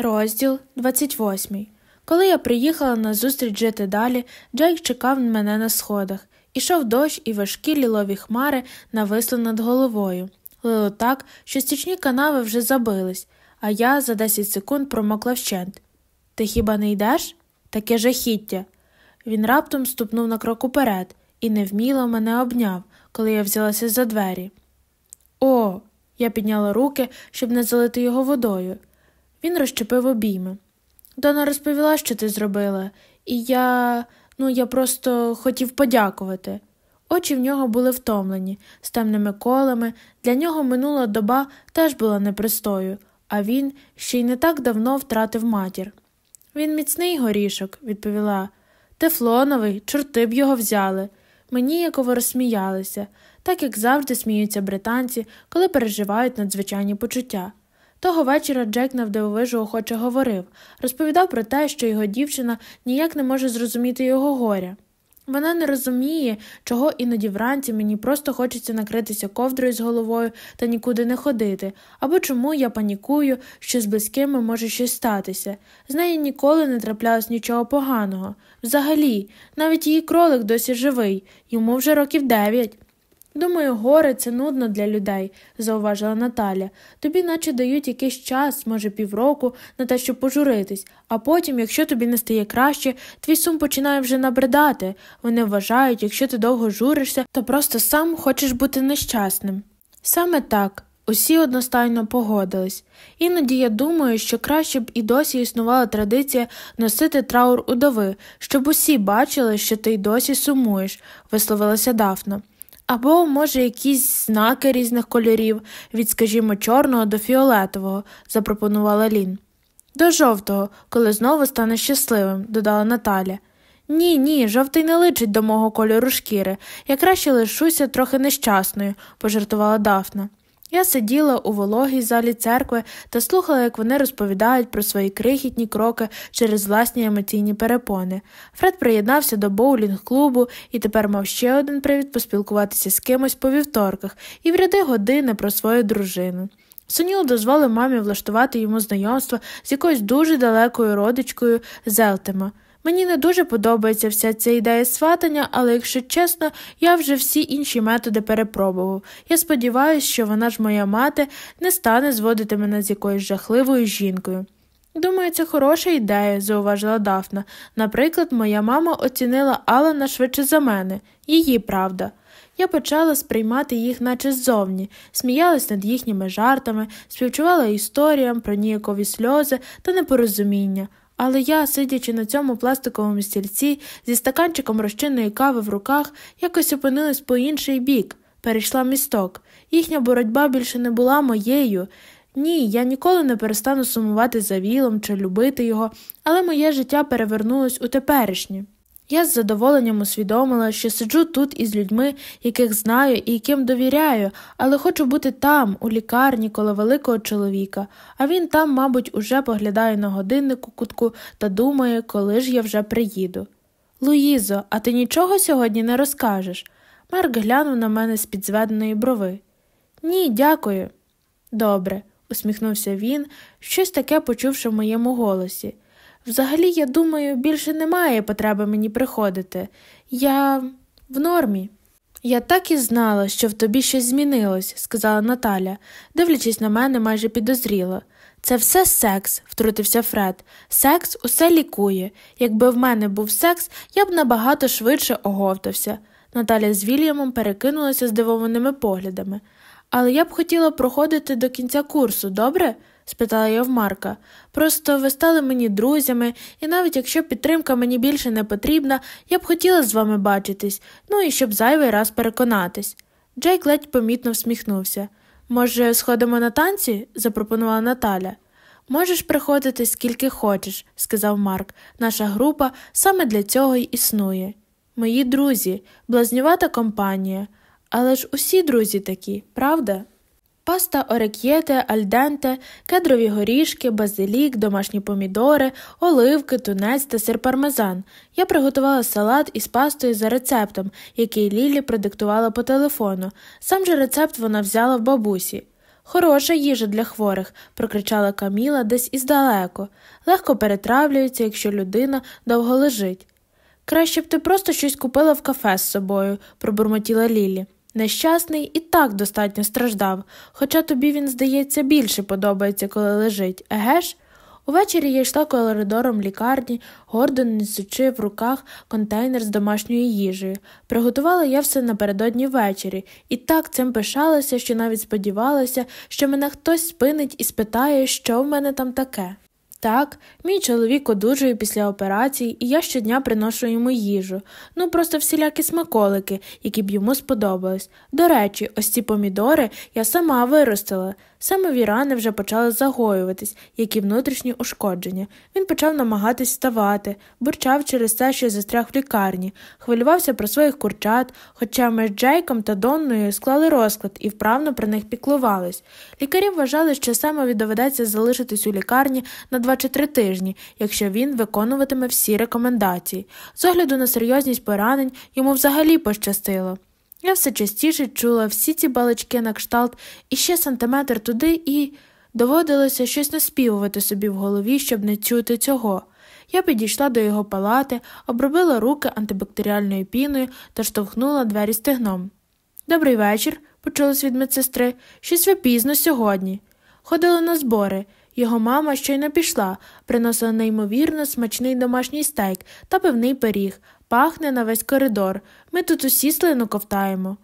Розділ 28 Коли я приїхала на зустріч жити далі, Джейк чекав мене на сходах. Ішов дощ і важкі лілові хмари нависли над головою. Лило так, що стічні канави вже забились, а я за 10 секунд промокла вщент. Ти хіба не йдеш? Таке жахіття. Він раптом ступнув на крок уперед і невміло мене обняв, коли я взялася за двері. О, я підняла руки, щоб не залити його водою. Він розчепив обійми. Дона розповіла, що ти зробила, і я, ну, я просто хотів подякувати. Очі в нього були втомлені, з темними колами, для нього минула доба теж була непристою, а він ще й не так давно втратив матір. Він міцний горішок, відповіла. Тефлоновий, чорти б його взяли. Мені яково розсміялися, так як завжди сміються британці, коли переживають надзвичайні почуття. Того вечора Джек навдивовижу охоче говорив, розповідав про те, що його дівчина ніяк не може зрозуміти його горя. Вона не розуміє, чого іноді вранці мені просто хочеться накритися ковдрою з головою та нікуди не ходити, або чому я панікую, що з близькими може щось статися. З нею ніколи не траплялось нічого поганого. Взагалі, навіть її кролик досі живий, йому вже років дев'ять. Думаю, горе це нудно для людей, зауважила Наталя. Тобі наче дають якийсь час, може, півроку, на те, щоб пожуритись, а потім, якщо тобі не стає краще, твій сум починає вже набридати. Вони вважають, якщо ти довго журишся, то просто сам хочеш бути нещасним. Саме так. Усі одностайно погодились. Іноді я думаю, що краще б і досі існувала традиція носити траур удови, щоб усі бачили, що ти й досі сумуєш, висловилася Дафна. Або, може, якісь знаки різних кольорів, від, скажімо, чорного до фіолетового, запропонувала Лін. До жовтого, коли знову стане щасливим, додала Наталя. Ні, ні, жовтий не личить до мого кольору шкіри. Я краще лишуся трохи нещасною, пожартувала Дафна. Я сиділа у вологій залі церкви та слухала, як вони розповідають про свої крихітні кроки через власні емоційні перепони. Фред приєднався до боулінг клубу і тепер мав ще один привід поспілкуватися з кимось по вівторках і вряди години про свою дружину. Соніл дозволив мамі влаштувати йому знайомство з якоюсь дуже далекою родичкою Зелтема. Мені не дуже подобається вся ця ідея сватання, але, якщо чесно, я вже всі інші методи перепробував. Я сподіваюся, що вона ж моя мати не стане зводити мене з якоюсь жахливою жінкою. Думаю, це хороша ідея, зауважила Дафна. Наприклад, моя мама оцінила Алана швидше за мене, її правда. Я почала сприймати їх, наче ззовні, сміялась над їхніми жартами, співчувала історіям про ніякові сльози та непорозуміння. Але я, сидячи на цьому пластиковому стільці зі стаканчиком розчинної кави в руках, якось опинилась по інший бік, перейшла місток. Їхня боротьба більше не була моєю. Ні, я ніколи не перестану сумувати за вілом чи любити його, але моє життя перевернулось у теперішнє. Я з задоволенням усвідомила, що сиджу тут із людьми, яких знаю і яким довіряю, але хочу бути там, у лікарні, коло великого чоловіка, а він там, мабуть, уже поглядає на годинник у кутку та думає, коли ж я вже приїду. Луїзо, а ти нічого сьогодні не розкажеш? Марк глянув на мене з під зведеної брови. Ні, дякую. Добре, усміхнувся він, щось таке почувши в моєму голосі. Взагалі, я думаю, більше немає потреби мені приходити. Я в нормі. Я так і знала, що в тобі щось змінилось, сказала Наталя, дивлячись на мене майже підозріло. Це все секс, втрутився Фред. Секс усе лікує. Якби в мене був секс, я б набагато швидше оговтався. Наталя з Вільямом перекинулася здивованими поглядами. Але я б хотіла проходити до кінця курсу, добре? Спитала я в Марка. Просто ви стали мені друзями, і навіть якщо підтримка мені більше не потрібна, я б хотіла з вами бачитись, ну і щоб зайвий раз переконатись. Джейк ледь помітно всміхнувся. Може, сходимо на танці? запропонувала Наталя. Можеш приходити скільки хочеш, сказав Марк. Наша група саме для цього й існує. Мої друзі, блазнювата компанія. Але ж усі друзі такі, правда? Паста орек'єте, альденте, кедрові горішки, базилік, домашні помідори, оливки, тунець та сир пармезан. Я приготувала салат із пастою за рецептом, який Лілі продиктувала по телефону. Сам же рецепт вона взяла в бабусі. Хороша їжа для хворих, прокричала Каміла десь іздалеко. Легко перетравлюється, якщо людина довго лежить. Краще б ти просто щось купила в кафе з собою, пробурмотіла Лілі. Нещасний і так достатньо страждав, хоча тобі він, здається, більше подобається, коли лежить, еге ж? Увечері я йшла коридором лікарні, гордо несучи в руках контейнер з домашньою їжею. Приготувала я все напередодні ввечері, і так цим пишалася, що навіть сподівалася, що мене хтось спинить і спитає, що в мене там таке. Так, мій чоловік одужує після операцій, і я щодня приношу йому їжу, ну просто всілякі смаколики, які б йому сподобались. До речі, ось ці помідори я сама виростила. Самові рани вже почали загоюватись, як і внутрішні ушкодження. Він почав намагатись вставати, бурчав через те, що застряг в лікарні, хвилювався про своїх курчат, хоча ми з Джейком та Донною склали розклад і вправно про них піклувались. Лікарі вважали, що самові доведеться залишитись у лікарні на два чи три тижні, якщо він виконуватиме всі рекомендації. З огляду на серйозність поранень йому взагалі пощастило. Я все частіше чула всі ці балачки на кшталт і ще сантиметр туди, і доводилося щось наспівувати собі в голові, щоб не чути цього. Я підійшла до його палати, обробила руки антибактеріальною піною та штовхнула двері стегном. Добрий вечір, почулось від медсестри. Щось ви пізно сьогодні. Ходили на збори. Його мама щойно пішла, приносила неймовірно смачний домашній стейк та пивний пиріг, пахне на весь коридор. Ми тут усі слину ковтаємо.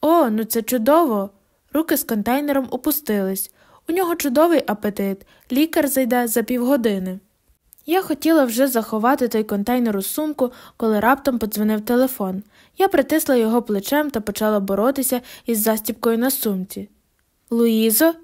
О, ну це чудово. Руки з контейнером опустились. У нього чудовий апетит, лікар зайде за півгодини. Я хотіла вже заховати той контейнер у сумку, коли раптом подзвонив телефон. Я притисла його плечем та почала боротися із застіпкою на сумці. Луїзо?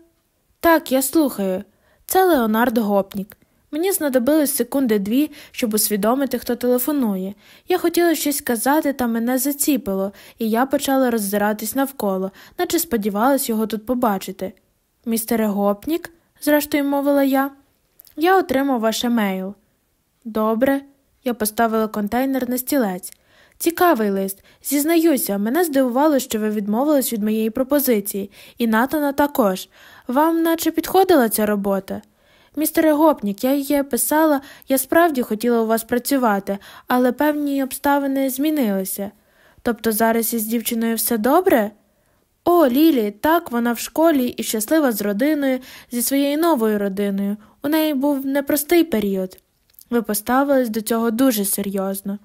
Так, я слухаю. Це Леонард Гопнік. Мені знадобилось секунди дві, щоб усвідомити, хто телефонує. Я хотіла щось сказати, та мене заціпило, і я почала роззиратись навколо, наче сподівалась його тут побачити. Містере Гопнік, зрештою мовила я, я отримав ваш емейл. Добре, я поставила контейнер на стілець. Цікавий лист. Зізнаюся, мене здивувало, що ви відмовились від моєї пропозиції, і Натана також. Вам наче підходила ця робота? Містере Гопнік, я її писала, я справді хотіла у вас працювати, але певні обставини змінилися. Тобто зараз із дівчиною все добре? О, Лілі, так, вона в школі і щаслива з родиною, зі своєю новою родиною. У неї був непростий період. Ви поставились до цього дуже серйозно.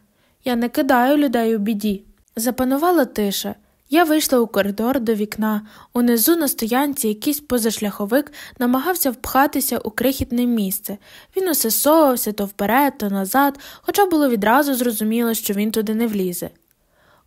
Я не кидаю людей у біді. Запанувала тиша. Я вийшла у коридор до вікна. Унизу на стоянці якийсь позашляховик намагався впхатися у крихітне місце. Він усе совався то вперед, то назад, хоча було відразу зрозуміло, що він туди не влізе.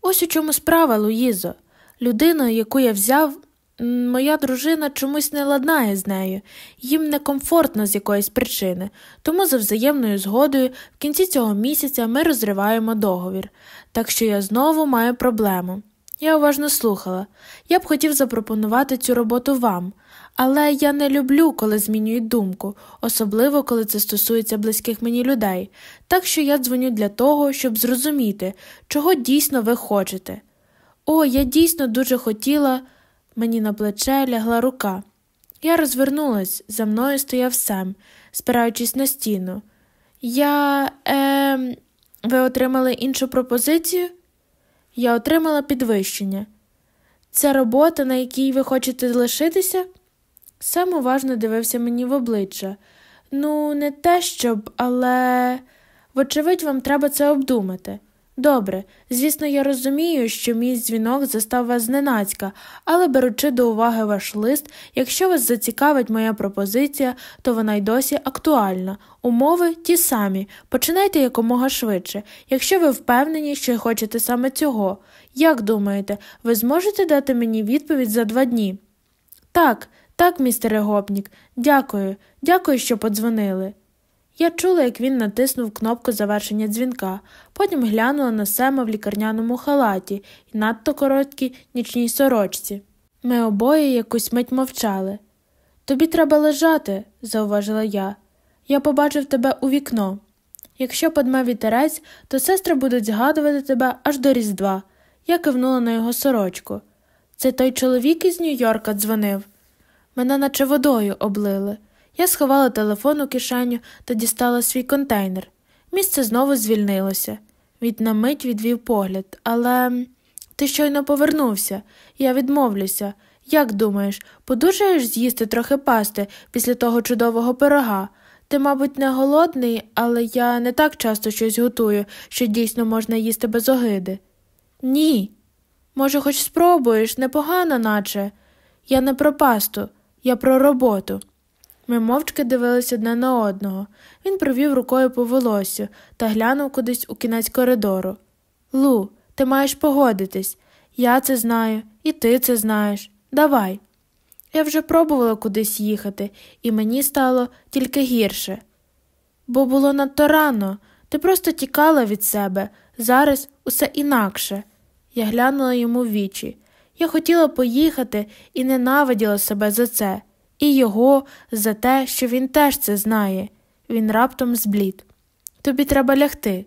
Ось у чому справа, Луїзо. Людина, яку я взяв, моя дружина чомусь не ладнає з нею, їм некомфортно з якоїсь причини, тому за взаємною згодою в кінці цього місяця ми розриваємо договір, так що я знову маю проблему. Я уважно слухала. Я б хотів запропонувати цю роботу вам, але я не люблю, коли змінюють думку, особливо коли це стосується близьких мені людей, так що я дзвоню для того, щоб зрозуміти, чого дійсно ви хочете. О, я дійсно дуже хотіла. Мені на плече лягла рука. Я розвернулась, за мною стояв Сем, спираючись на стіну. Я. е... Ви отримали іншу пропозицію? Я отримала підвищення. Це робота, на якій ви хочете залишитися? Сам уважно дивився мені в обличчя. Ну, не те щоб, але, вочевидь, вам треба це обдумати. Добре, звісно, я розумію, що мій дзвінок застав вас зненацька, але беручи до уваги ваш лист, якщо вас зацікавить моя пропозиція, то вона й досі актуальна. Умови ті самі. Починайте якомога швидше, якщо ви впевнені, що хочете саме цього. Як думаєте, ви зможете дати мені відповідь за два дні? Так, так, містере Гопнік, дякую, дякую, що подзвонили. Я чула, як він натиснув кнопку завершення дзвінка, потім глянула на Сема в лікарняному халаті і надто короткій нічній сорочці. Ми обоє якусь мить мовчали. Тобі треба лежати, зауважила я. Я побачив тебе у вікно. Якщо подме вітерець, то сестри будуть згадувати тебе аж до Різдва. Я кивнула на його сорочку. Це той чоловік із Нью-Йорка дзвонив. Мене наче водою облили. Я сховала телефон у кишеню та дістала свій контейнер. Місце знову звільнилося. Від на мить відвів погляд, але ти щойно повернувся, я відмовлюся. Як думаєш, подужаєш з'їсти трохи пасти після того чудового пирога? Ти, мабуть, не голодний, але я не так часто щось готую, що дійсно можна їсти без огиди. Ні. Може, хоч спробуєш, непогано, наче. Я не про пасту, я про роботу. Ми мовчки дивилися одне на одного. Він провів рукою по волосю та глянув кудись у кінець коридору. Лу, ти маєш погодитись. Я це знаю, і ти це знаєш. Давай. Я вже пробувала кудись їхати, і мені стало тільки гірше. Бо було надто рано, ти просто тікала від себе, зараз усе інакше. Я глянула йому в вічі. Я хотіла поїхати і ненавиділа себе за це, і його за те, що він теж це знає. Він раптом зблід. Тобі треба лягти.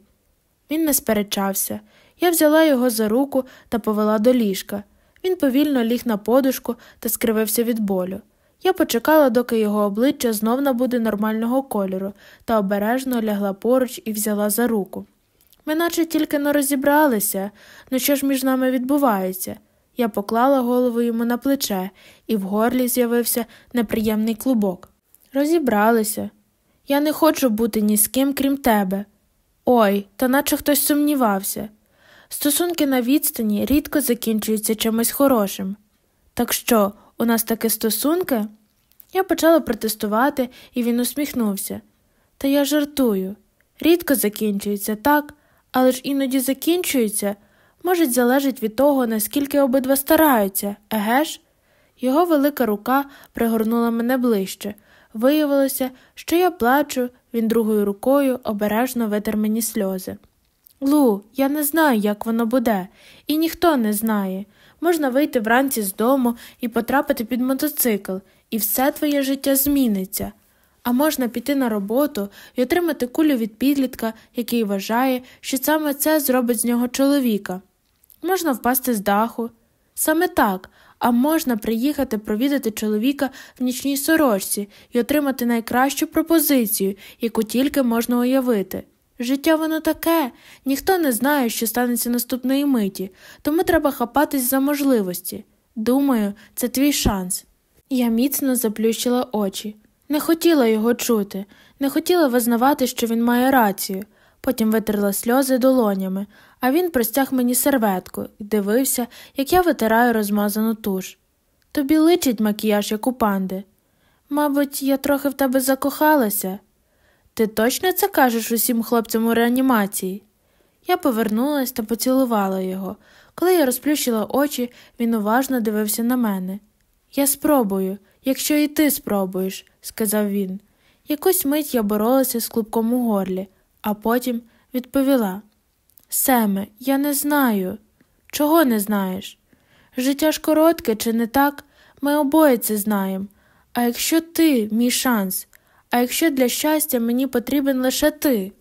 Він не сперечався. Я взяла його за руку та повела до ліжка. Він повільно ліг на подушку та скривився від болю. Я почекала, доки його обличчя знов набуде нормального кольору, та обережно лягла поруч і взяла за руку. Ми наче тільки не розібралися, ну що ж між нами відбувається. Я поклала голову йому на плече, і в горлі з'явився неприємний клубок. Розібралися. Я не хочу бути ні з ким, крім тебе. Ой, та наче хтось сумнівався. Стосунки на відстані рідко закінчуються чимось хорошим. Так що, у нас такі стосунки? Я почала протестувати, і він усміхнувся. Та я жартую. Рідко закінчується так, але ж іноді закінчується, може, залежить від того, наскільки обидва стараються, еге ж? Його велика рука пригорнула мене ближче. Виявилося, що я плачу, він другою рукою обережно витер мені сльози. Лу, я не знаю, як воно буде, і ніхто не знає. Можна вийти вранці з дому і потрапити під мотоцикл, і все твоє життя зміниться. А можна піти на роботу і отримати кулю від підлітка, який вважає, що саме це зробить з нього чоловіка. Можна впасти з даху. Саме так, а можна приїхати провідати чоловіка в нічній сорочці і отримати найкращу пропозицію, яку тільки можна уявити. Життя воно таке, ніхто не знає, що станеться наступної миті, тому треба хапатись за можливості. Думаю, це твій шанс. Я міцно заплющила очі. Не хотіла його чути, не хотіла визнавати, що він має рацію. Потім витерла сльози долонями, а він простяг мені серветку і дивився, як я витираю розмазану туш. Тобі личить макіяж, як у панди. Мабуть, я трохи в тебе закохалася. Ти точно це кажеш усім хлопцям у реанімації? Я повернулась та поцілувала його. Коли я розплющила очі, він уважно дивився на мене. Я спробую, якщо і ти спробуєш, сказав він. Якусь мить я боролася з клубком у горлі, а потім відповіла Семе, я не знаю. Чого не знаєш? Життя ж коротке, чи не так? Ми обоє це знаємо. А якщо ти, мій шанс, а якщо для щастя мені потрібен лише ти?